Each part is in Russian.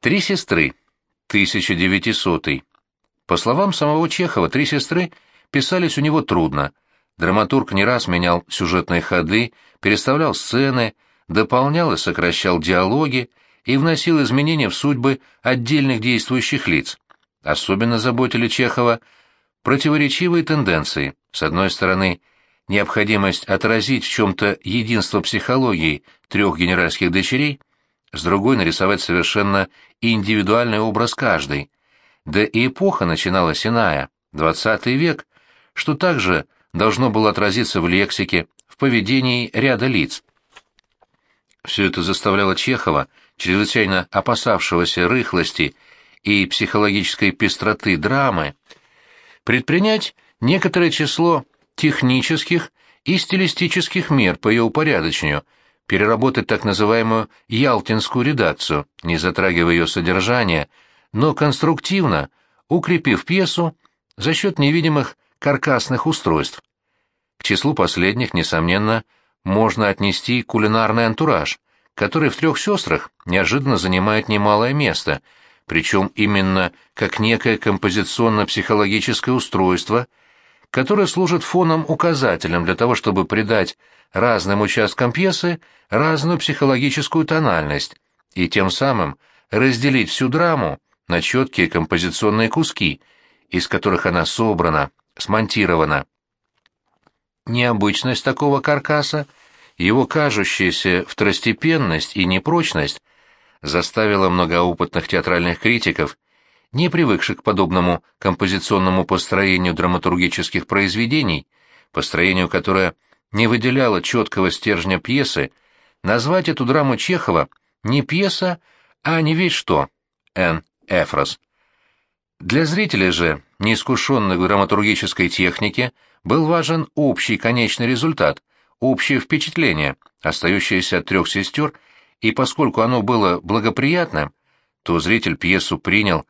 Три сестры. 1900. По словам самого Чехова, три сестры писались у него трудно. Драматург не раз менял сюжетные ходы, переставлял сцены, дополнял и сокращал диалоги и вносил изменения в судьбы отдельных действующих лиц. Особенно заботили Чехова противоречивые тенденции. С одной стороны, необходимость отразить в чем-то единство психологии трех генеральских дочерей, с другой нарисовать совершенно индивидуальный образ каждой. Да и эпоха начиналась иная, двадцатый век, что также должно было отразиться в лексике, в поведении ряда лиц. Все это заставляло Чехова, чрезвычайно опасавшегося рыхлости и психологической пестроты драмы, предпринять некоторое число технических и стилистических мер по ее упорядочению – переработать так называемую ялтинскую редакцию, не затрагивая ее содержание, но конструктивно, укрепив пьесу за счет невидимых каркасных устройств. К числу последних, несомненно, можно отнести кулинарный антураж, который в «Трех сестрах» неожиданно занимает немалое место, причем именно как некое композиционно-психологическое устройство, которое служит фоном-указателем для того, чтобы придать разным участкам пьесы разную психологическую тональность и тем самым разделить всю драму на четкие композиционные куски, из которых она собрана, смонтирована. Необычность такого каркаса, его кажущаяся второстепенность и непрочность заставила многоопытных театральных критиков, не привыкших к подобному композиционному построению драматургических произведений, построению которое – не выделяла четкого стержня пьесы, назвать эту драму Чехова не пьеса, а не весь что. Н. Эфрос. Для зрителя же, неискушенных в драматургической технике, был важен общий конечный результат, общее впечатление, остающееся от трех сестер, и поскольку оно было благоприятным, то зритель пьесу принял,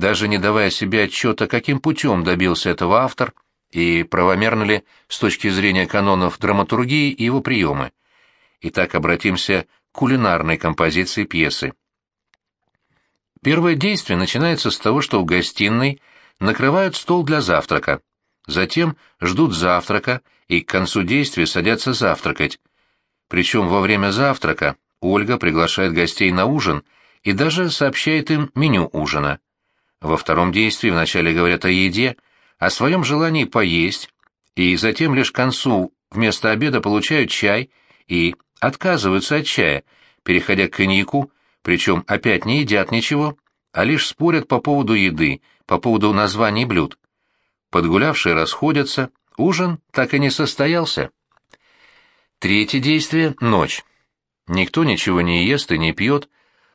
даже не давая себе отчета, каким путем добился этого автор – и правомерны ли с точки зрения канонов драматургии его приемы. Итак, обратимся к кулинарной композиции пьесы. Первое действие начинается с того, что в гостиной накрывают стол для завтрака. Затем ждут завтрака и к концу действия садятся завтракать. Причем во время завтрака Ольга приглашает гостей на ужин и даже сообщает им меню ужина. Во втором действии вначале говорят о еде – о своем желании поесть, и затем лишь к концу вместо обеда получают чай и отказываются от чая, переходя к коньяку, причем опять не едят ничего, а лишь спорят по поводу еды, по поводу названий блюд. Подгулявшие расходятся, ужин так и не состоялся. Третье действие — ночь. Никто ничего не ест и не пьет,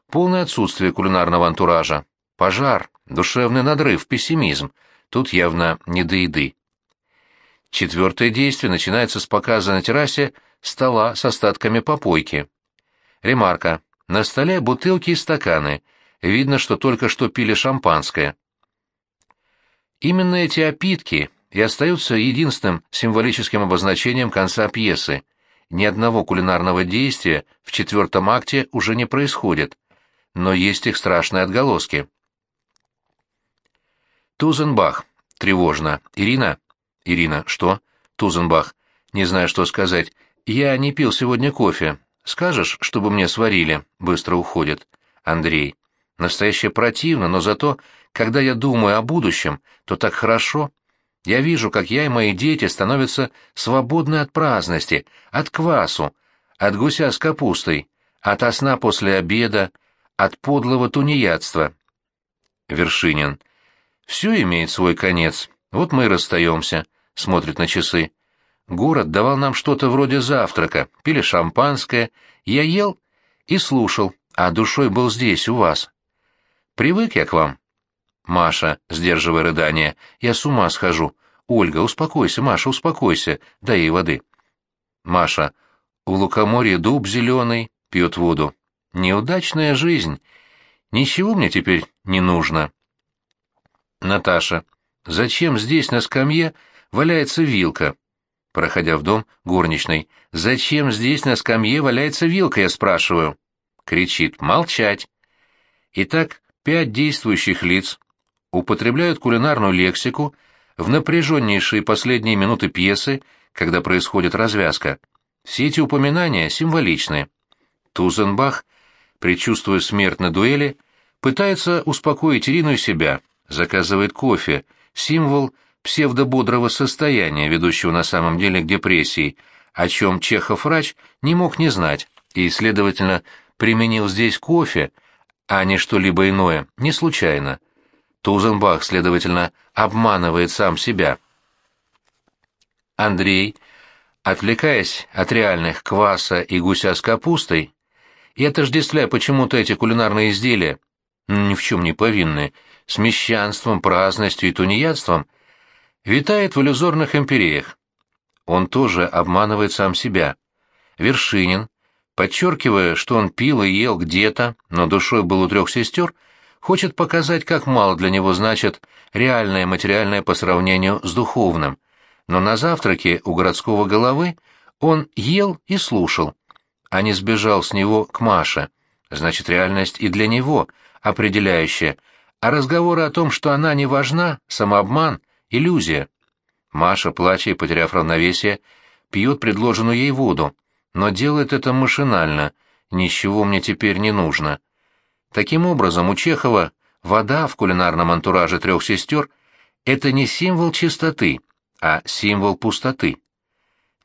полное отсутствие кулинарного антуража, пожар, душевный надрыв, пессимизм — Тут явно не до еды. Четвертое действие начинается с показа на террасе стола с остатками попойки. Ремарка. На столе бутылки и стаканы. Видно, что только что пили шампанское. Именно эти опитки и остаются единственным символическим обозначением конца пьесы. Ни одного кулинарного действия в четвертом акте уже не происходит, но есть их страшные отголоски. Тузенбах. Тревожно. Ирина? Ирина, что? Тузенбах. Не знаю, что сказать. Я не пил сегодня кофе. Скажешь, чтобы мне сварили? Быстро уходит. Андрей. Настоящее противно, но зато, когда я думаю о будущем, то так хорошо. Я вижу, как я и мои дети становятся свободны от праздности, от квасу, от гуся с капустой, от сна после обеда, от подлого тунеядства. Вершинин. Все имеет свой конец. Вот мы и расстаемся. Смотрит на часы. Город давал нам что-то вроде завтрака, пили шампанское. Я ел и слушал, а душой был здесь, у вас. Привык я к вам. Маша, сдерживая рыдание, я с ума схожу. Ольга, успокойся, Маша, успокойся, дай ей воды. Маша, у лукоморья дуб зеленый, пьет воду. Неудачная жизнь. Ничего мне теперь не нужно. Наташа. «Зачем здесь на скамье валяется вилка?» Проходя в дом, горничной. «Зачем здесь на скамье валяется вилка, я спрашиваю?» Кричит. «Молчать!» Итак, пять действующих лиц употребляют кулинарную лексику в напряженнейшие последние минуты пьесы, когда происходит развязка. Все эти упоминания символичны. Тузенбах, предчувствуя смерть на дуэли, пытается успокоить Ирину и себя, заказывает кофе, символ псевдободрого состояния, ведущего на самом деле к депрессии, о чем Чехов-врач не мог не знать, и, следовательно, применил здесь кофе, а не что-либо иное, не случайно. Тузенбах, следовательно, обманывает сам себя. Андрей, отвлекаясь от реальных кваса и гуся с капустой, и отождествляя почему-то эти кулинарные изделия, ни в чем не повинные, с мещанством, праздностью и тунеядством, витает в иллюзорных империях. Он тоже обманывает сам себя. Вершинин, подчеркивая, что он пил и ел где-то, но душой был у трех сестер, хочет показать, как мало для него значит реальное материальное по сравнению с духовным. Но на завтраке у городского головы он ел и слушал, а не сбежал с него к Маше. Значит, реальность и для него определяющая, а разговоры о том, что она не важна, самообман, иллюзия. Маша, плача и потеряв равновесие, пьет предложенную ей воду, но делает это машинально, ничего мне теперь не нужно. Таким образом, у Чехова вода в кулинарном антураже трех сестер — это не символ чистоты, а символ пустоты.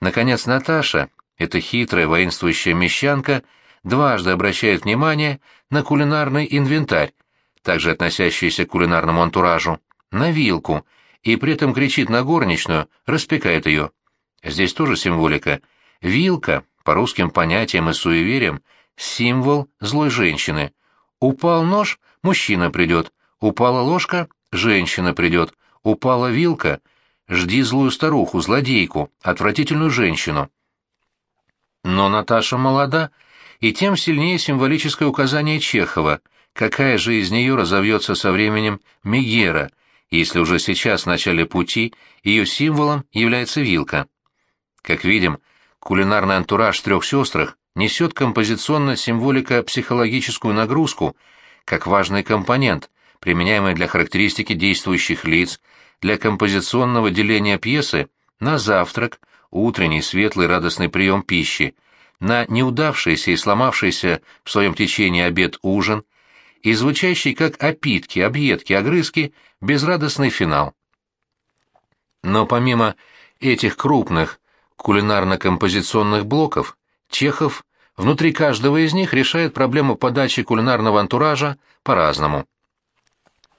Наконец, Наташа, эта хитрая воинствующая мещанка, дважды обращает внимание на кулинарный инвентарь, также относящийся к кулинарному антуражу, на вилку, и при этом кричит на горничную, распекает ее. Здесь тоже символика. Вилка, по русским понятиям и суевериям, символ злой женщины, Упал нож — мужчина придет. Упала ложка — женщина придет. Упала вилка — жди злую старуху, злодейку, отвратительную женщину. Но Наташа молода, и тем сильнее символическое указание Чехова, какая же из нее разовьется со временем Мегера, если уже сейчас в начале пути ее символом является вилка. Как видим, кулинарный антураж трех сестрах несет композиционно-символико-психологическую нагрузку как важный компонент, применяемый для характеристики действующих лиц, для композиционного деления пьесы на завтрак, утренний светлый радостный прием пищи, на неудавшийся и сломавшийся в своем течении обед-ужин и звучащий как опитки, объедки, огрызки безрадостный финал. Но помимо этих крупных кулинарно-композиционных блоков, Чехов внутри каждого из них решает проблему подачи кулинарного антуража по-разному.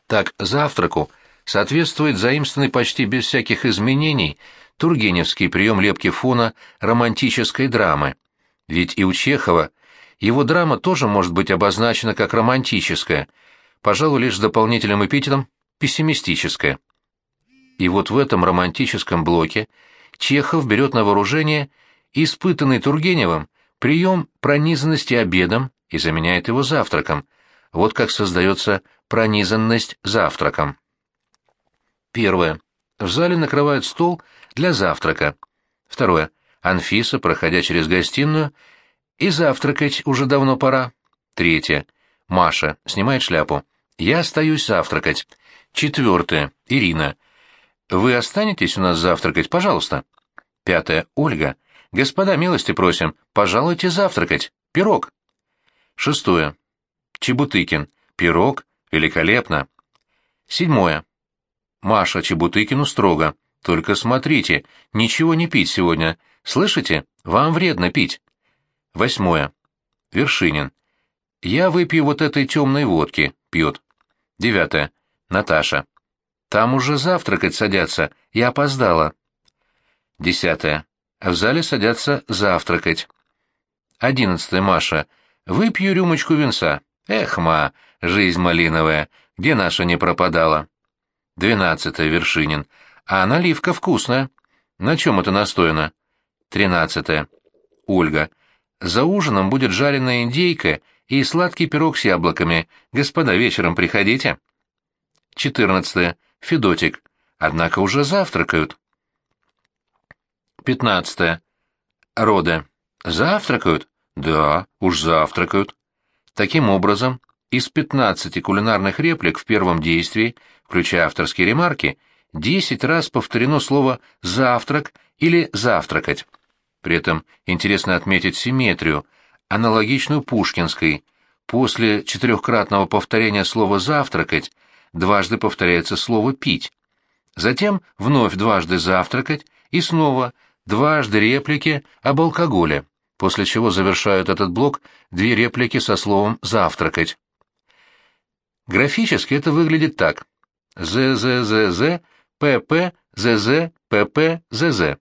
Так, завтраку соответствует заимствованный почти без всяких изменений тургеневский прием лепки фона романтической драмы. Ведь и у Чехова его драма тоже может быть обозначена как романтическая, пожалуй, лишь с дополнительным эпитетом пессимистическая. И вот в этом романтическом блоке Чехов берет на вооружение испытанный Тургеневым прием пронизанности обедом и заменяет его завтраком. Вот как создается пронизанность завтраком. Первое. В зале накрывают стол для завтрака. Второе. Анфиса, проходя через гостиную, и завтракать уже давно пора. Третье. Маша снимает шляпу. Я остаюсь завтракать. Четвертое. Ирина. Вы останетесь у нас завтракать, пожалуйста. Пятое. Ольга. «Господа, милости просим, пожалуйте завтракать. Пирог». Шестое. Чебутыкин. Пирог. Великолепно. Седьмое. Маша Чебутыкину строго. Только смотрите, ничего не пить сегодня. Слышите? Вам вредно пить. Восьмое. Вершинин. Я выпью вот этой темной водки. Пьет. Девятое. Наташа. Там уже завтракать садятся. Я опоздала. Десятое. В зале садятся завтракать. Одиннадцатая Маша. Выпью рюмочку винца. Эх, ма, жизнь малиновая, где наша не пропадала. Двенадцатая Вершинин. А наливка вкусная. На чем это настояно? Тринадцатая. Ольга. За ужином будет жареная индейка и сладкий пирог с яблоками. Господа, вечером приходите. Четырнадцатое. Федотик. Однако уже завтракают. Пятнадцатое. Роды. Завтракают? Да, уж завтракают. Таким образом, Из 15 кулинарных реплик в первом действии, включая авторские ремарки, 10 раз повторено слово «завтрак» или «завтракать». При этом интересно отметить симметрию, аналогичную пушкинской. После четырехкратного повторения слова «завтракать» дважды повторяется слово «пить». Затем вновь дважды «завтракать» и снова дважды реплики об алкоголе, после чего завершают этот блок две реплики со словом «завтракать». Графически это выглядит так. ЗЗЗЗ, ПП, ЗЗ, ПП, ЗЗ.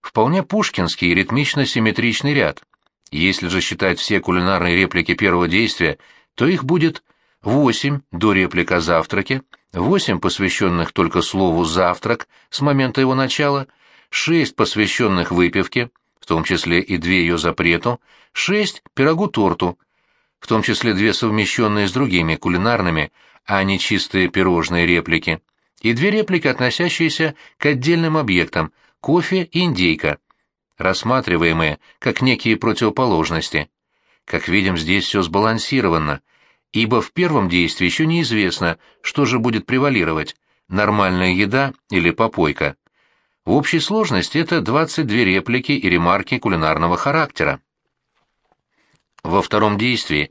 Вполне пушкинский ритмично-симметричный ряд. Если же считать все кулинарные реплики первого действия, то их будет восемь до реплик о завтраке, восемь посвященных только слову «завтрак» с момента его начала, шесть посвященных выпивке, в том числе и две ее запрету, шесть пирогу-торту, в том числе две совмещенные с другими кулинарными, а не чистые пирожные реплики, и две реплики, относящиеся к отдельным объектам – кофе и индейка, рассматриваемые как некие противоположности. Как видим, здесь все сбалансировано, ибо в первом действии еще неизвестно, что же будет превалировать – нормальная еда или попойка. В общей сложности это 22 реплики и ремарки кулинарного характера. Во втором действии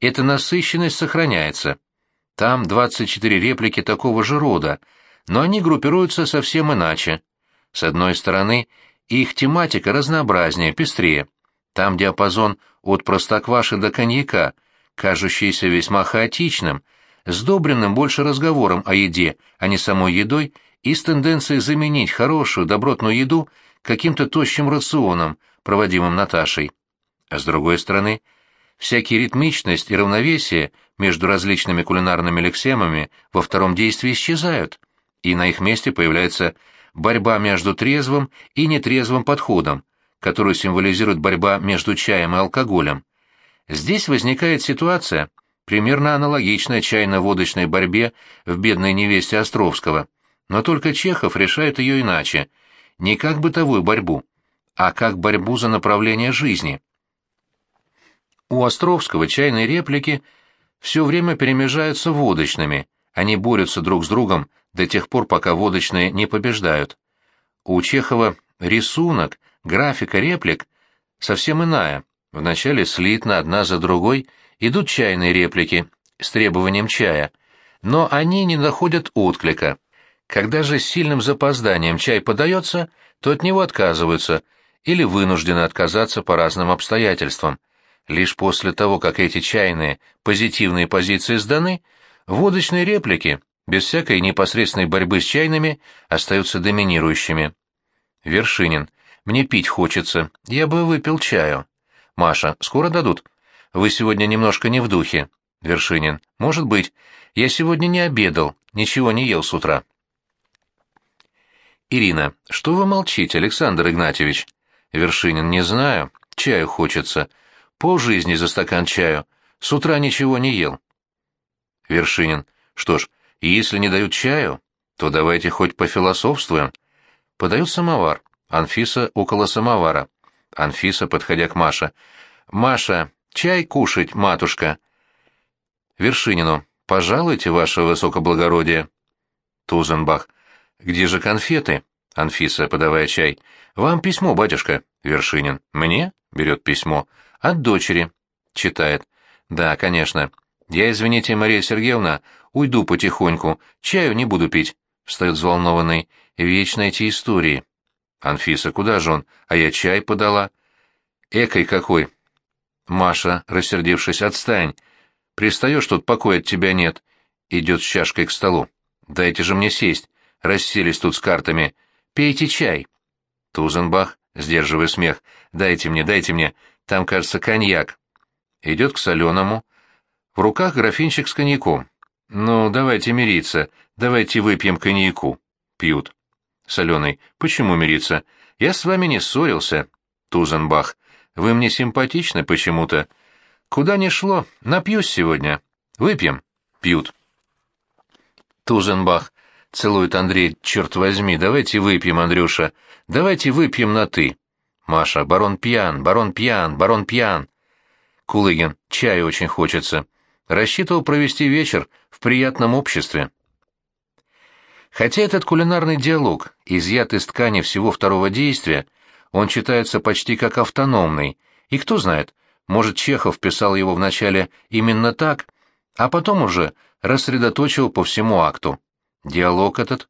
эта насыщенность сохраняется. Там 24 реплики такого же рода, но они группируются совсем иначе. С одной стороны, их тематика разнообразнее, пестрее. Там диапазон от простокваши до коньяка, кажущийся весьма хаотичным, сдобренным больше разговором о еде, а не самой едой, и с тенденцией заменить хорошую, добротную еду каким-то тощим рационом, проводимым Наташей. А с другой стороны, всякие ритмичность и равновесие между различными кулинарными лексемами во втором действии исчезают, и на их месте появляется борьба между трезвым и нетрезвым подходом, которую символизирует борьба между чаем и алкоголем. Здесь возникает ситуация, примерно аналогичная чайно-водочной борьбе в «Бедной невесте Островского», но только Чехов решает ее иначе, не как бытовую борьбу, а как борьбу за направление жизни. У Островского чайные реплики все время перемежаются водочными, они борются друг с другом до тех пор, пока водочные не побеждают. У Чехова рисунок, графика реплик совсем иная. Вначале слитно одна за другой идут чайные реплики с требованием чая, но они не находят отклика. Когда же с сильным запозданием чай подается, то от него отказываются или вынуждены отказаться по разным обстоятельствам. Лишь после того, как эти чайные позитивные позиции сданы, водочные реплики без всякой непосредственной борьбы с чайными, остаются доминирующими. Вершинин. Мне пить хочется. Я бы выпил чаю. Маша. Скоро дадут? Вы сегодня немножко не в духе. Вершинин. Может быть. Я сегодня не обедал, ничего не ел с утра. Ирина. Что вы молчите, Александр Игнатьевич? Вершинин. Не знаю. Чаю хочется. Пол жизни за стакан чаю. С утра ничего не ел. Вершинин. Что ж, и если не дают чаю, то давайте хоть пофилософствуем. Подают самовар. Анфиса около самовара. Анфиса, подходя к Маше. «Маша, чай кушать, матушка!» Вершинину. «Пожалуйте, ваше высокоблагородие!» Тузенбах. «Где же конфеты?» Анфиса, подавая чай. «Вам письмо, батюшка». Вершинин. «Мне?» Берет письмо. «От дочери». Читает. «Да, конечно. Я, извините, Мария Сергеевна, Уйду потихоньку, чаю не буду пить. Встает взволнованный. Вечно эти истории. Анфиса, куда же он? А я чай подала. Экой какой. Маша, рассердившись, отстань. Пристаешь, тут покоя от тебя нет. Идет с чашкой к столу. Дайте же мне сесть. Расселись тут с картами. Пейте чай. Тузенбах, сдерживая смех. Дайте мне, дайте мне. Там, кажется, коньяк. Идет к соленому. В руках графинчик с коньяком. «Ну, давайте мириться, давайте выпьем коньяку». Пьют. Соленый. «Почему мириться? Я с вами не ссорился». Тузенбах. «Вы мне симпатичны почему-то. Куда ни шло, напьюсь сегодня. Выпьем». Пьют. Тузенбах. Целует Андрей. «Черт возьми, давайте выпьем, Андрюша. Давайте выпьем на «ты». Маша. «Барон пьян, барон пьян, барон пьян». Кулыгин. «Чаю очень хочется». Рассчитывал провести вечер в приятном обществе. Хотя этот кулинарный диалог изъят из ткани всего второго действия, он читается почти как автономный, и кто знает, может, Чехов писал его вначале именно так, а потом уже рассредоточил по всему акту. Диалог этот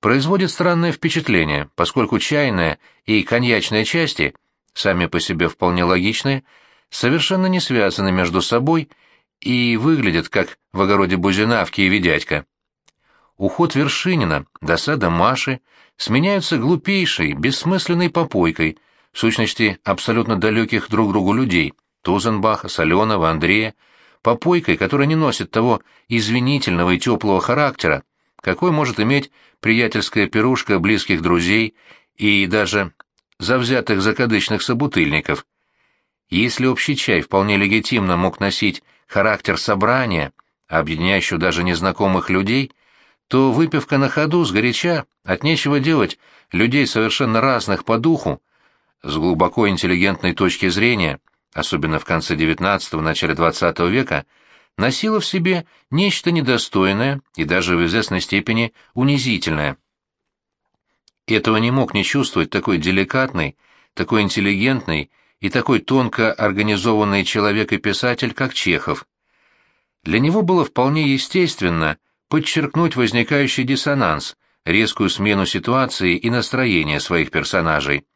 производит странное впечатление, поскольку чайная и коньячная части, сами по себе вполне логичные, совершенно не связаны между собой и выглядят как в огороде Бузинавки и Ведядька уход Вершинина, досада Маши сменяются глупейшей, бессмысленной попойкой, в сущности, абсолютно далеких друг другу людей, Тузенбаха, Соленова, Андрея, попойкой, которая не носит того извинительного и теплого характера, какой может иметь приятельская пирушка близких друзей и даже завзятых закадычных собутыльников. Если общий чай вполне легитимно мог носить характер собрания, объединяющего даже незнакомых людей, то выпивка на ходу, сгоряча, от нечего делать, людей совершенно разных по духу, с глубоко интеллигентной точки зрения, особенно в конце XIX – начале XX века, носила в себе нечто недостойное и даже в известной степени унизительное. Этого не мог не чувствовать такой деликатный, такой интеллигентный и такой тонко организованный человек и писатель, как Чехов. Для него было вполне естественно – подчеркнуть возникающий диссонанс, резкую смену ситуации и настроения своих персонажей.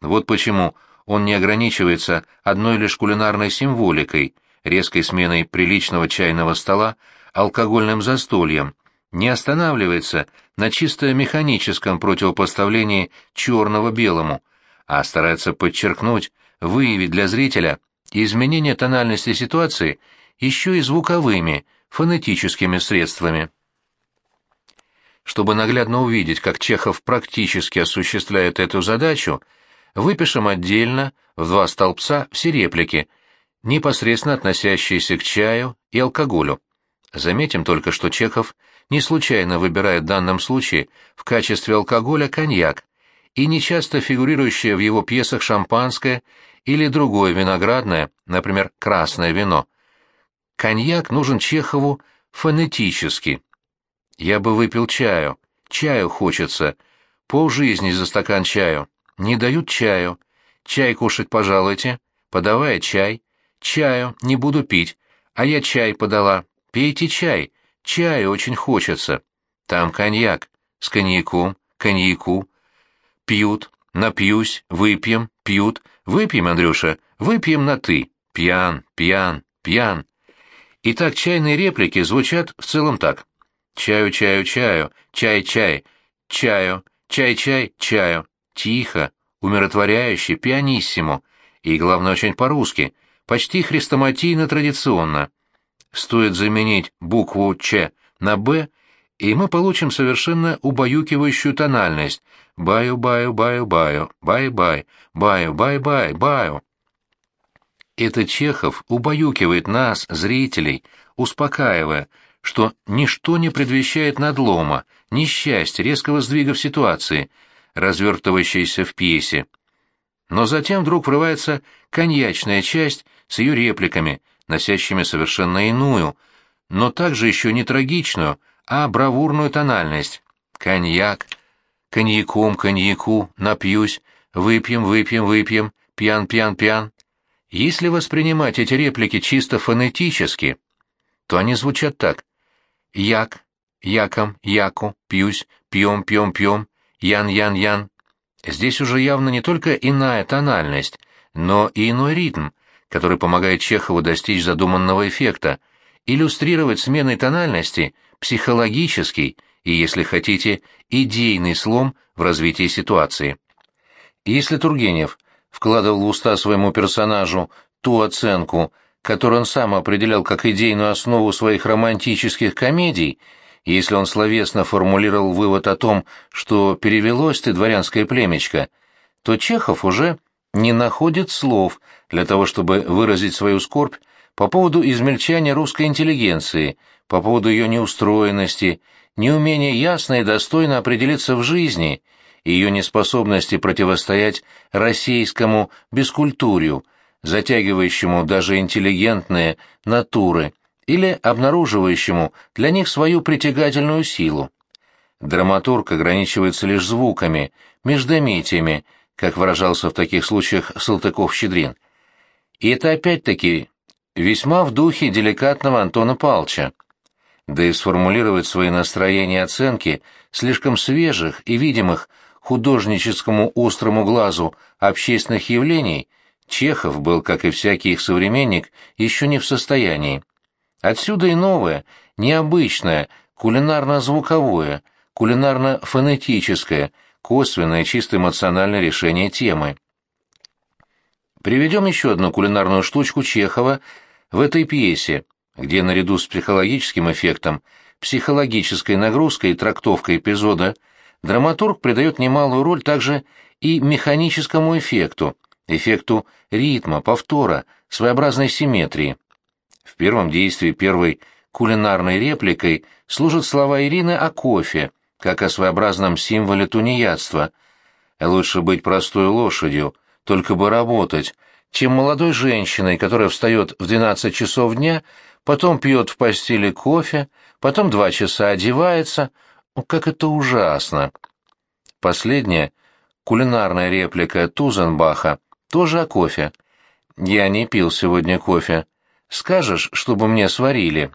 Вот почему он не ограничивается одной лишь кулинарной символикой, резкой сменой приличного чайного стола алкогольным застольем, не останавливается на чисто механическом противопоставлении черного белому, а старается подчеркнуть, выявить для зрителя изменение тональности ситуации еще и звуковыми – фонетическими средствами. Чтобы наглядно увидеть, как Чехов практически осуществляет эту задачу, выпишем отдельно в два столбца все реплики, непосредственно относящиеся к чаю и алкоголю. Заметим только, что Чехов не случайно выбирает в данном случае в качестве алкоголя коньяк и нечасто фигурирующее в его пьесах шампанское или другое виноградное, например, красное вино – Коньяк нужен Чехову фонетически. Я бы выпил чаю. Чаю хочется. Полжизни за стакан чаю. Не дают чаю. Чай кушать пожалуйте. Подавай чай. Чаю не буду пить. А я чай подала. Пейте чай. Чаю очень хочется. Там коньяк. С коньяком. Коньяку. Пьют. Напьюсь. Выпьем. Пьют. Выпьем, Андрюша. Выпьем на «ты». Пьян, пьян, пьян. Итак, чайные реплики звучат в целом так. Чаю, чаю, чаю, чай-чай, чаю, чай-чай, чаю. Тихо, умиротворяюще, пианиссимо. И, главное, очень по-русски, почти хрестоматийно-традиционно. Стоит заменить букву «Ч» на «Б», и мы получим совершенно убаюкивающую тональность. Баю-баю-баю-баю, бай-бай, баю-бай-бай-баю. Это Чехов убаюкивает нас, зрителей, успокаивая, что ничто не предвещает надлома, несчастья, резкого сдвига в ситуации, развертывающейся в пьесе. Но затем вдруг врывается коньячная часть с ее репликами, носящими совершенно иную, но также еще не трагичную, а бравурную тональность. Коньяк. Коньяком, коньяку, напьюсь, выпьем, выпьем, выпьем, пьян, пьян, пьян. Если воспринимать эти реплики чисто фонетически, то они звучат так. Як, яком, яку, пьюсь, пьем, пьем, пьем, ян, ян, ян. Здесь уже явно не только иная тональность, но и иной ритм, который помогает Чехову достичь задуманного эффекта, иллюстрировать сменой тональности психологический и, если хотите, идейный слом в развитии ситуации. Если Тургенев – вкладывал в уста своему персонажу ту оценку, которую он сам определял как идейную основу своих романтических комедий, если он словесно формулировал вывод о том, что перевелось ты дворянское племечко, то Чехов уже не находит слов для того, чтобы выразить свою скорбь по поводу измельчания русской интеллигенции, по поводу ее неустроенности, неумения ясно и достойно определиться в жизни — ее неспособности противостоять российскому бескультурью, затягивающему даже интеллигентные натуры или обнаруживающему для них свою притягательную силу. Драматург ограничивается лишь звуками, междометиями, как выражался в таких случаях Салтыков-Щедрин. И это опять-таки весьма в духе деликатного Антона Палча. Да и сформулировать свои настроения и оценки слишком свежих и видимых художническому острому глазу общественных явлений Чехов был, как и всякий их современник, еще не в состоянии. Отсюда и новое, необычное, кулинарно-звуковое, кулинарно-фонетическое, косвенное, чисто эмоциональное решение темы. Приведем еще одну кулинарную штучку Чехова в этой пьесе, где наряду с психологическим эффектом, психологической нагрузкой и трактовкой эпизода драматург придает немалую роль также и механическому эффекту, эффекту ритма, повтора, своеобразной симметрии. В первом действии первой кулинарной репликой служат слова Ирины о кофе, как о своеобразном символе тунеядства. Лучше быть простой лошадью, только бы работать, чем молодой женщиной, которая встает в 12 часов дня, потом пьет в постели кофе, потом два часа одевается. Как это ужасно! Последняя, кулинарная реплика Тузенбаха, тоже о кофе. «Я не пил сегодня кофе. Скажешь, чтобы мне сварили?»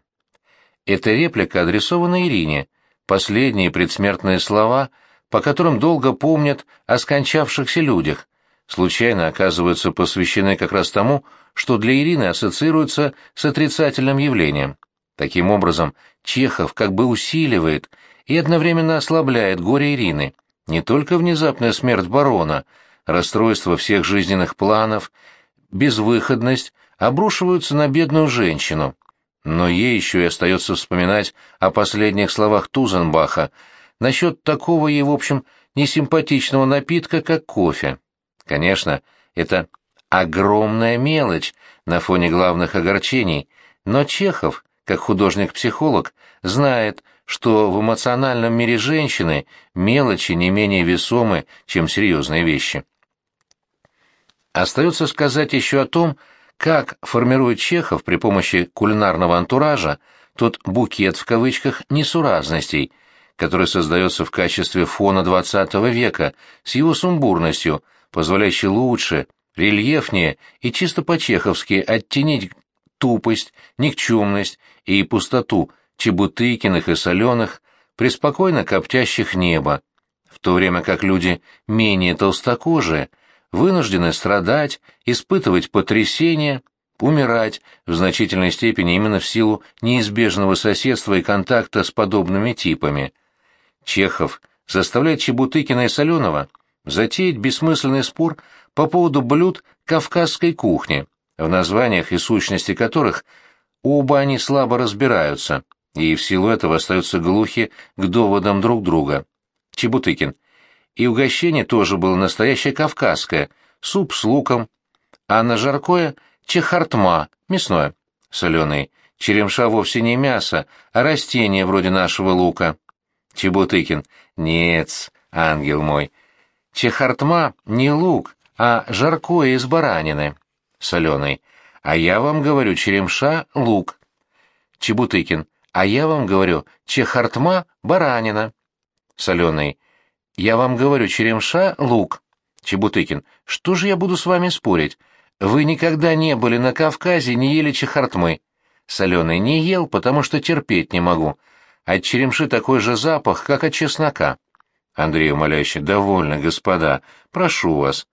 Эта реплика адресована Ирине, последние предсмертные слова, по которым долго помнят о скончавшихся людях, случайно оказываются посвящены как раз тому, что для Ирины ассоциируется с отрицательным явлением. Таким образом, Чехов как бы усиливает и одновременно ослабляет горе Ирины, не только внезапная смерть барона, расстройство всех жизненных планов, безвыходность обрушиваются на бедную женщину. Но ей еще и остается вспоминать о последних словах Тузенбаха насчет такого ей, в общем, несимпатичного напитка, как кофе. Конечно, это огромная мелочь на фоне главных огорчений, но Чехов, как художник-психолог, знает, что в эмоциональном мире женщины мелочи не менее весомы, чем серьезные вещи. Остается сказать еще о том, как формирует Чехов при помощи кулинарного антуража тот «букет» в кавычках несуразностей, который создается в качестве фона XX века с его сумбурностью, позволяющий лучше, рельефнее и чисто по-чеховски оттенить тупость, никчемность и пустоту Чебутыкиных и Соленых, преспокойно коптящих небо, в то время как люди менее толстокожие вынуждены страдать, испытывать потрясения, умирать в значительной степени именно в силу неизбежного соседства и контакта с подобными типами. Чехов заставляет Чебутыкина и Соленова затеять бессмысленный спор по поводу блюд кавказской кухни, в названиях и сущности которых оба они слабо разбираются, и в силу этого остаются глухи к доводам друг друга. Чебутыкин. И угощение тоже было настоящее кавказское, суп с луком, а на жаркое — чехартма, мясное. Соленый. Черемша вовсе не мясо, а растение вроде нашего лука. Чебутыкин. Нет, ангел мой, Чехартма не лук, а жаркое из баранины. Соленый. А я вам говорю, черемша — лук. Чебутыкин. А я вам говорю, чехартма — баранина. Соленый. Я вам говорю, черемша — лук. Чебутыкин. Что же я буду с вами спорить? Вы никогда не были на Кавказе, не ели чехартмы. Соленый. Не ел, потому что терпеть не могу. От черемши такой же запах, как от чеснока. Андрей умоляюще, довольно, господа, прошу вас.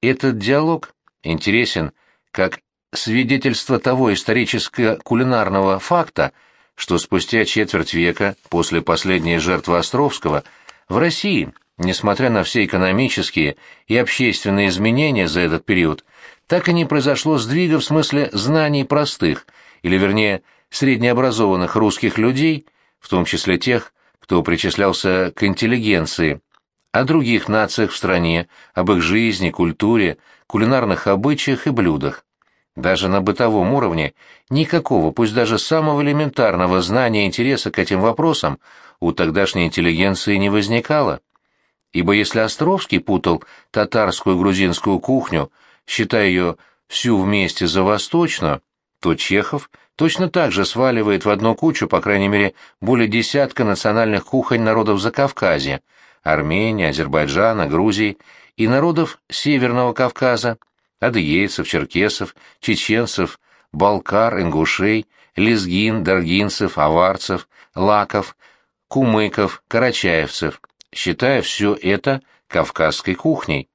Этот диалог интересен как свидетельство того историческо-кулинарного факта, что спустя четверть века после последней жертвы Островского в России, несмотря на все экономические и общественные изменения за этот период, так и не произошло сдвига в смысле знаний простых, или вернее, среднеобразованных русских людей, в том числе тех, кто причислялся к интеллигенции, о других нациях в стране, об их жизни, культуре, кулинарных обычаях и блюдах. Даже на бытовом уровне никакого, пусть даже самого элементарного знания и интереса к этим вопросам у тогдашней интеллигенции не возникало. Ибо если Островский путал татарскую и грузинскую кухню, считая ее всю вместе за восточную, то Чехов точно так же сваливает в одну кучу, по крайней мере, более десятка национальных кухонь народов Закавказья, Армении, Азербайджана, Грузии и народов Северного Кавказа, адыгейцев, черкесов, чеченцев, балкар, ингушей, лезгин, даргинцев, аварцев, лаков, кумыков, карачаевцев, считая все это кавказской кухней.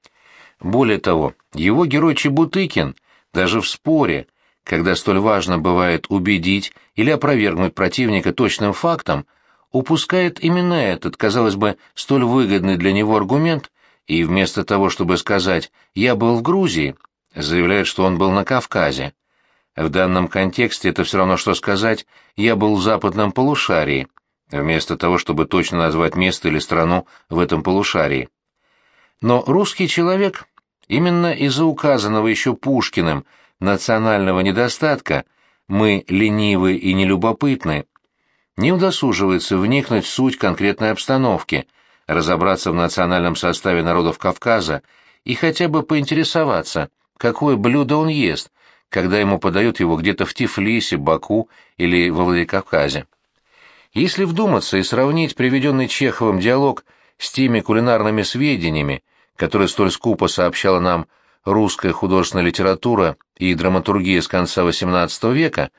Более того, его герой Чебутыкин даже в споре, когда столь важно бывает убедить или опровергнуть противника точным фактом, упускает именно этот, казалось бы, столь выгодный для него аргумент, и вместо того, чтобы сказать «я был в Грузии», заявляет, что он был на Кавказе. В данном контексте это все равно, что сказать «я был в западном полушарии», вместо того, чтобы точно назвать место или страну в этом полушарии. Но русский человек, именно из-за указанного еще Пушкиным национального недостатка, мы ленивы и нелюбопытны, не удосуживается вникнуть в суть конкретной обстановки, разобраться в национальном составе народов Кавказа и хотя бы поинтересоваться, какое блюдо он ест, когда ему подают его где-то в Тифлисе, Баку или во Владикавказе. Если вдуматься и сравнить приведенный Чеховым диалог с теми кулинарными сведениями, которые столь скупо сообщала нам русская художественная литература и драматургия с конца XVIII века,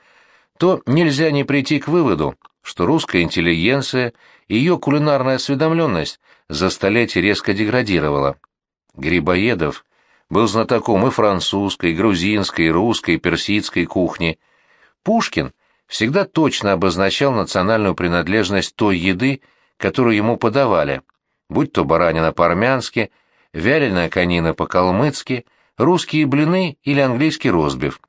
то нельзя не прийти к выводу, что русская интеллигенция и ее кулинарная осведомленность за столетия резко деградировала. Грибоедов был знатоком и французской, и грузинской, и русской, и персидской кухни. Пушкин всегда точно обозначал национальную принадлежность той еды, которую ему подавали, будь то баранина по-армянски, вяленая конина по-калмыцки, русские блины или английский розбив.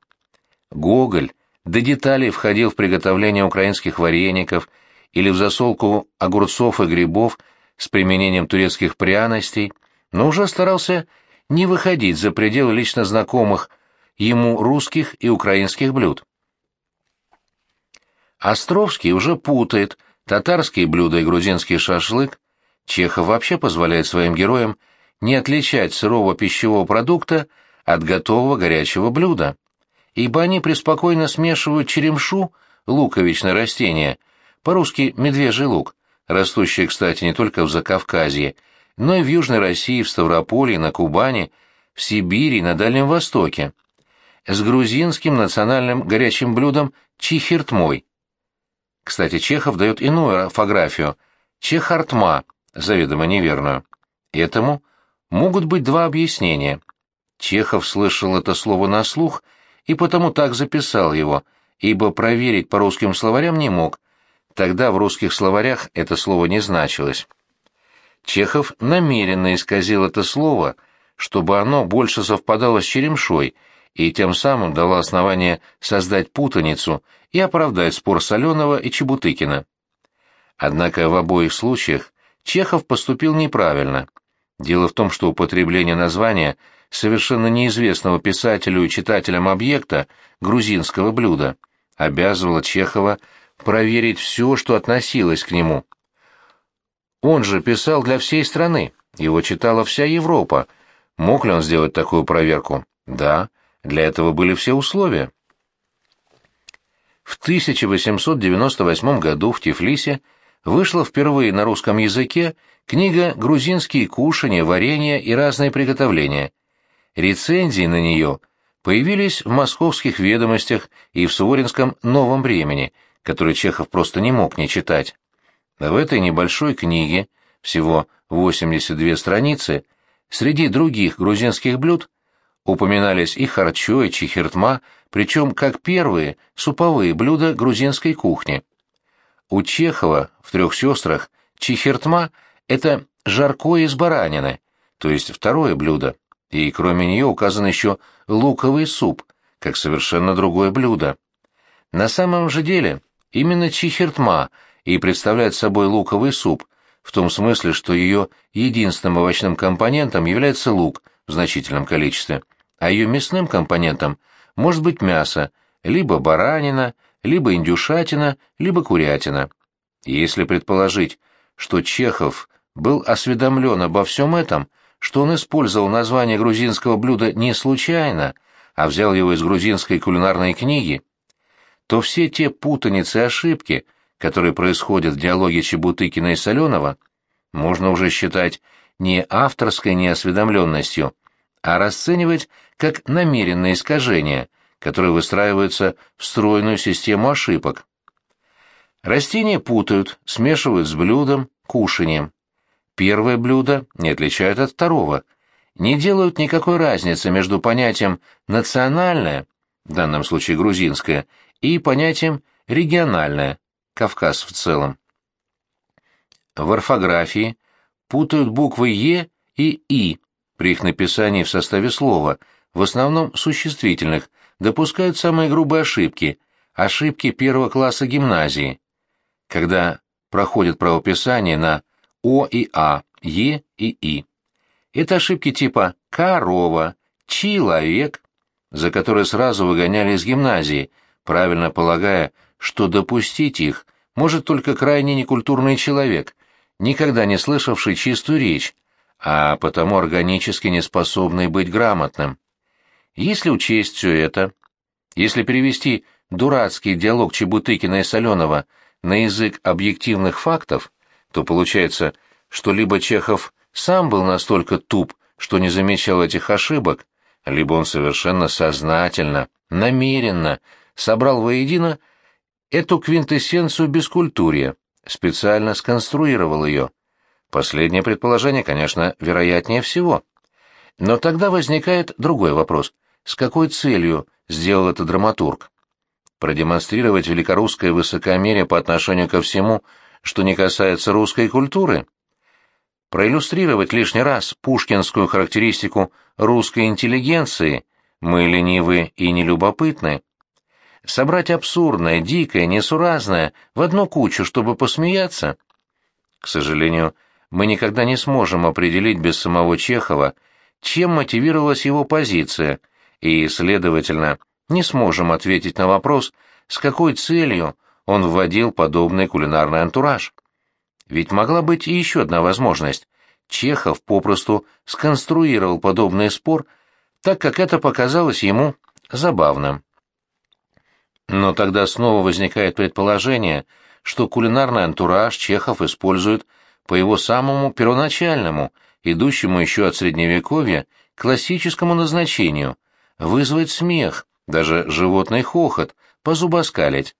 Гоголь до деталей входил в приготовление украинских вареников или в засолку огурцов и грибов с применением турецких пряностей, но уже старался не выходить за пределы лично знакомых ему русских и украинских блюд. Островский уже путает татарские блюда и грузинский шашлык. Чехов вообще позволяет своим героям не отличать сырого пищевого продукта от готового горячего блюда, ибо они преспокойно смешивают черемшу, луковичное растение, по-русски медвежий лук, растущий, кстати, не только в Закавказье, но и в Южной России, в Ставрополье, на Кубани, в Сибири на Дальнем Востоке, с грузинским национальным горячим блюдом чихиртмой, кстати, Чехов дает иную орфографию – чехартма, заведомо неверную. Этому могут быть два объяснения. Чехов слышал это слово на слух и потому так записал его, ибо проверить по русским словарям не мог. Тогда в русских словарях это слово не значилось. Чехов намеренно исказил это слово, чтобы оно больше совпадало с черемшой и тем самым дало основание создать путаницу – и оправдать спор Соленова и Чебутыкина. Однако в обоих случаях Чехов поступил неправильно. Дело в том, что употребление названия совершенно неизвестного писателю и читателям объекта грузинского блюда обязывало Чехова проверить все, что относилось к нему. Он же писал для всей страны, его читала вся Европа. Мог ли он сделать такую проверку? Да, для этого были все условия. В 1898 году в Тифлисе вышла впервые на русском языке книга «Грузинские кушания, варенья и разные приготовления». Рецензии на нее появились в московских ведомостях и в Суворинском «Новом времени», который Чехов просто не мог не читать. В этой небольшой книге, всего 82 страницы, среди других грузинских блюд упоминались и харчо, и чехертма, причем как первые суповые блюда грузинской кухни. У Чехова в «Трех сестрах» чехертма — это жаркое из баранины, то есть второе блюдо, и кроме нее указан еще луковый суп, как совершенно другое блюдо. На самом же деле именно чехертма и представляет собой луковый суп, в том смысле, что ее единственным овощным компонентом является лук в значительном количестве, а ее мясным компонентом может быть мясо, либо баранина, либо индюшатина, либо курятина. Если предположить, что Чехов был осведомлен обо всем этом, что он использовал название грузинского блюда не случайно, а взял его из грузинской кулинарной книги, то все те путаницы и ошибки, которые происходят в диалоге Чебутыкина и Соленова, можно уже считать не авторской неосведомленностью, а расценивать как намеренные искажения, которые выстраиваются в стройную систему ошибок. Растения путают, смешивают с блюдом, кушанием. Первое блюдо не отличают от второго, не делают никакой разницы между понятием «национальное», в данном случае грузинское, и понятием «региональное», Кавказ в целом. В орфографии путают буквы «е» и «и» при их написании в составе слова, в основном существительных, допускают самые грубые ошибки, ошибки первого класса гимназии, когда проходит правописание на «о» и «а», «е» и «и». Это ошибки типа «корова», «человек», за которые сразу выгоняли из гимназии, правильно полагая, что допустить их может только крайне некультурный человек, никогда не слышавший чистую речь, а потому органически не способный быть грамотным. Если учесть все это, если перевести дурацкий диалог Чебутыкина и Соленова на язык объективных фактов, то получается, что либо Чехов сам был настолько туп, что не замечал этих ошибок, либо он совершенно сознательно, намеренно собрал воедино эту квинтэссенцию бескультурья, специально сконструировал ее. Последнее предположение, конечно, вероятнее всего. Но тогда возникает другой вопрос. С какой целью сделал это драматург? Продемонстрировать великорусское высокомерие по отношению ко всему, что не касается русской культуры? Проиллюстрировать лишний раз пушкинскую характеристику русской интеллигенции «мы ленивы и нелюбопытны»? Собрать абсурдное, дикое, несуразное в одну кучу, чтобы посмеяться? К сожалению, мы никогда не сможем определить без самого Чехова, чем мотивировалась его позиция, и, следовательно, не сможем ответить на вопрос, с какой целью он вводил подобный кулинарный антураж. Ведь могла быть и еще одна возможность. Чехов попросту сконструировал подобный спор, так как это показалось ему забавным. Но тогда снова возникает предположение, что кулинарный антураж Чехов использует по его самому первоначальному, идущему еще от Средневековья, классическому назначению – вызвать смех, даже животный хохот, позубоскалить.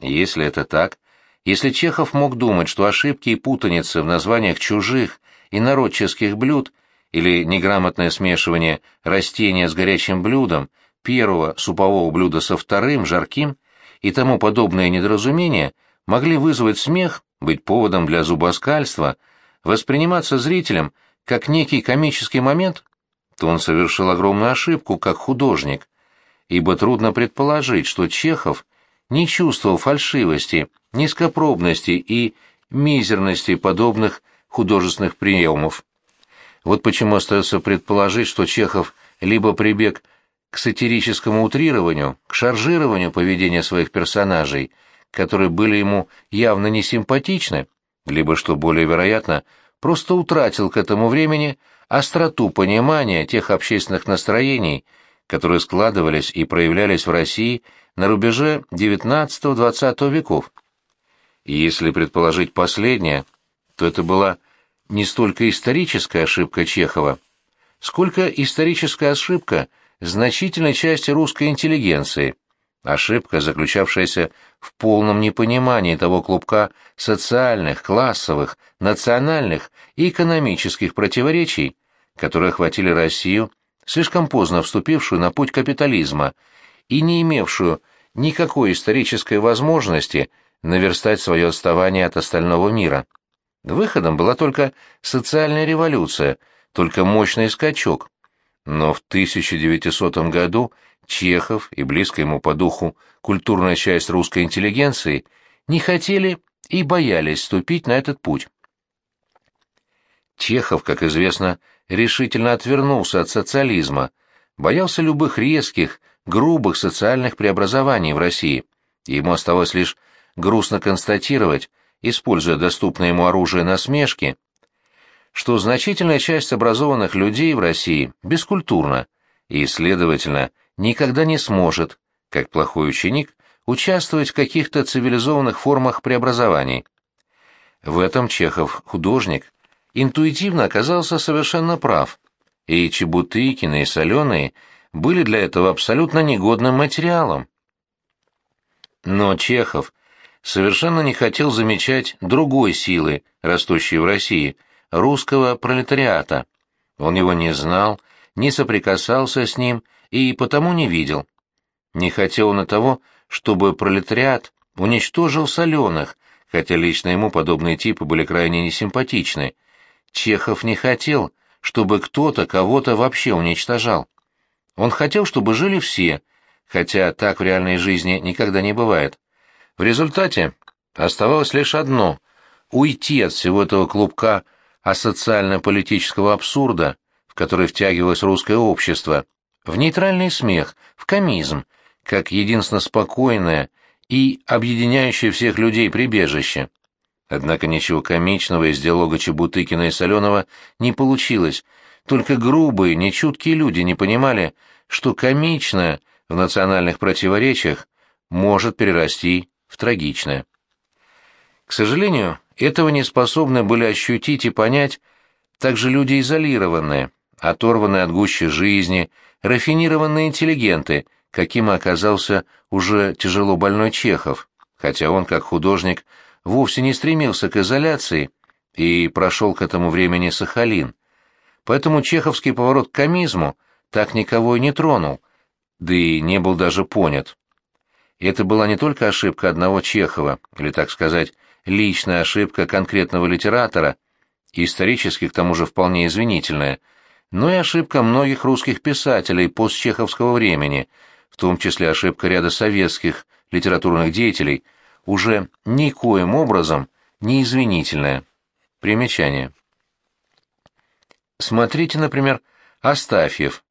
Если это так, если Чехов мог думать, что ошибки и путаницы в названиях чужих и народческих блюд или неграмотное смешивание растения с горячим блюдом, первого супового блюда со вторым, жарким, и тому подобные недоразумения могли вызвать смех, быть поводом для зубоскальства, восприниматься зрителем как некий комический момент, то он совершил огромную ошибку как художник, ибо трудно предположить, что Чехов не чувствовал фальшивости, низкопробности и мизерности подобных художественных приемов. Вот почему остается предположить, что Чехов либо прибег к сатирическому утрированию, к шаржированию поведения своих персонажей, которые были ему явно не симпатичны, либо, что более вероятно, просто утратил к этому времени остроту понимания тех общественных настроений, которые складывались и проявлялись в России на рубеже XIX-XX веков. И если предположить последнее, то это была не столько историческая ошибка Чехова, сколько историческая ошибка значительной части русской интеллигенции, ошибка, заключавшаяся в полном непонимании того клубка социальных, классовых, национальных и экономических противоречий, которые охватили Россию, слишком поздно вступившую на путь капитализма и не имевшую никакой исторической возможности наверстать свое отставание от остального мира. Выходом была только социальная революция, только мощный скачок. Но в 1900 году Чехов и близкая ему по духу культурная часть русской интеллигенции не хотели и боялись ступить на этот путь. Чехов, как известно, решительно отвернулся от социализма, боялся любых резких, грубых социальных преобразований в России. Ему оставалось лишь грустно констатировать, используя доступное ему оружие насмешки, что значительная часть образованных людей в России бескультурна и, следовательно, никогда не сможет, как плохой ученик, участвовать в каких-то цивилизованных формах преобразований. В этом Чехов, художник, интуитивно оказался совершенно прав, и Чебутыкины и Соленые были для этого абсолютно негодным материалом. Но Чехов совершенно не хотел замечать другой силы, растущей в России, русского пролетариата. Он его не знал, не соприкасался с ним и потому не видел. Не хотел он и того, чтобы пролетариат уничтожил соленых, хотя лично ему подобные типы были крайне несимпатичны. Чехов не хотел, чтобы кто-то кого-то вообще уничтожал. Он хотел, чтобы жили все, хотя так в реальной жизни никогда не бывает. В результате оставалось лишь одно — уйти от всего этого клубка асоциально-политического абсурда, в который втягивалось русское общество, в нейтральный смех, в комизм, как единственно спокойное и объединяющее всех людей прибежище. Однако ничего комичного из диалога Чебутыкина и Соленова не получилось, только грубые, нечуткие люди не понимали, что комичное в национальных противоречиях может перерасти в трагичное. К сожалению, этого не способны были ощутить и понять также люди изолированные, оторванные от гущи жизни, рафинированные интеллигенты, каким оказался уже тяжело больной Чехов, хотя он, как художник, вовсе не стремился к изоляции и прошел к этому времени Сахалин. Поэтому чеховский поворот к комизму так никого и не тронул, да и не был даже понят. Это была не только ошибка одного Чехова, или, так сказать, личная ошибка конкретного литератора, исторически к тому же вполне извинительная, но и ошибка многих русских писателей постчеховского времени, в том числе ошибка ряда советских литературных деятелей, уже никоим образом не извинительная. Примечание. Смотрите, например, Астафьев.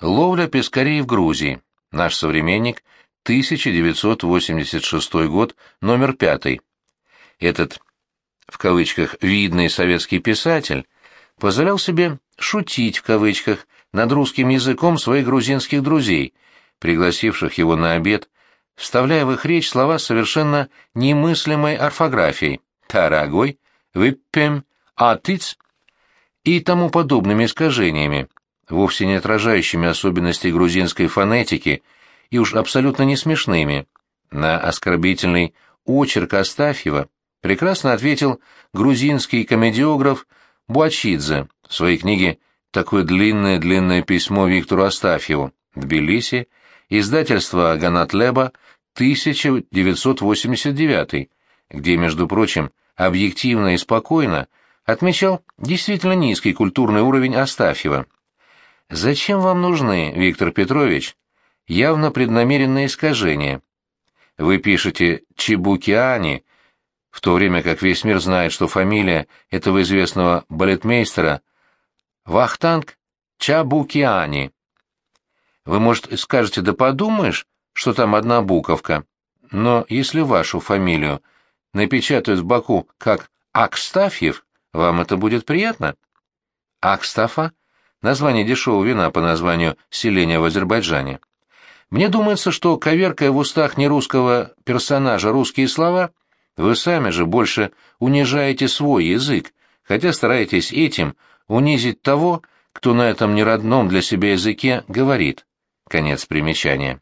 Ловля пескарей в Грузии. Наш современник, 1986 год, номер пятый. Этот, в кавычках, «видный советский писатель» позволял себе «шутить» в кавычках над русским языком своих грузинских друзей, пригласивших его на обед, вставляя в их речь слова совершенно немыслимой орфографией «тарагой», «выппем», «атыц» и тому подобными искажениями, вовсе не отражающими особенностей грузинской фонетики и уж абсолютно не смешными. На оскорбительный очерк Астафьева прекрасно ответил грузинский комедиограф Буачидзе в своей книге «Такое длинное-длинное письмо Виктору Астафьеву», Тбилиси, издательство Ганатлеба, 1989, где, между прочим, объективно и спокойно отмечал действительно низкий культурный уровень Астафьева. «Зачем вам нужны, Виктор Петрович, явно преднамеренные искажения? Вы пишете «Чебукиани», в то время как весь мир знает, что фамилия этого известного балетмейстера Вахтанг Чабукиани. Вы, может, скажете, да подумаешь, что там одна буковка. Но если вашу фамилию напечатают в Баку как Акстафьев, вам это будет приятно? Акстафа — название дешевого вина по названию селения в Азербайджане. Мне думается, что, коверкая в устах нерусского персонажа русские слова, вы сами же больше унижаете свой язык, хотя стараетесь этим унизить того, кто на этом неродном для себя языке говорит. Конец примечания.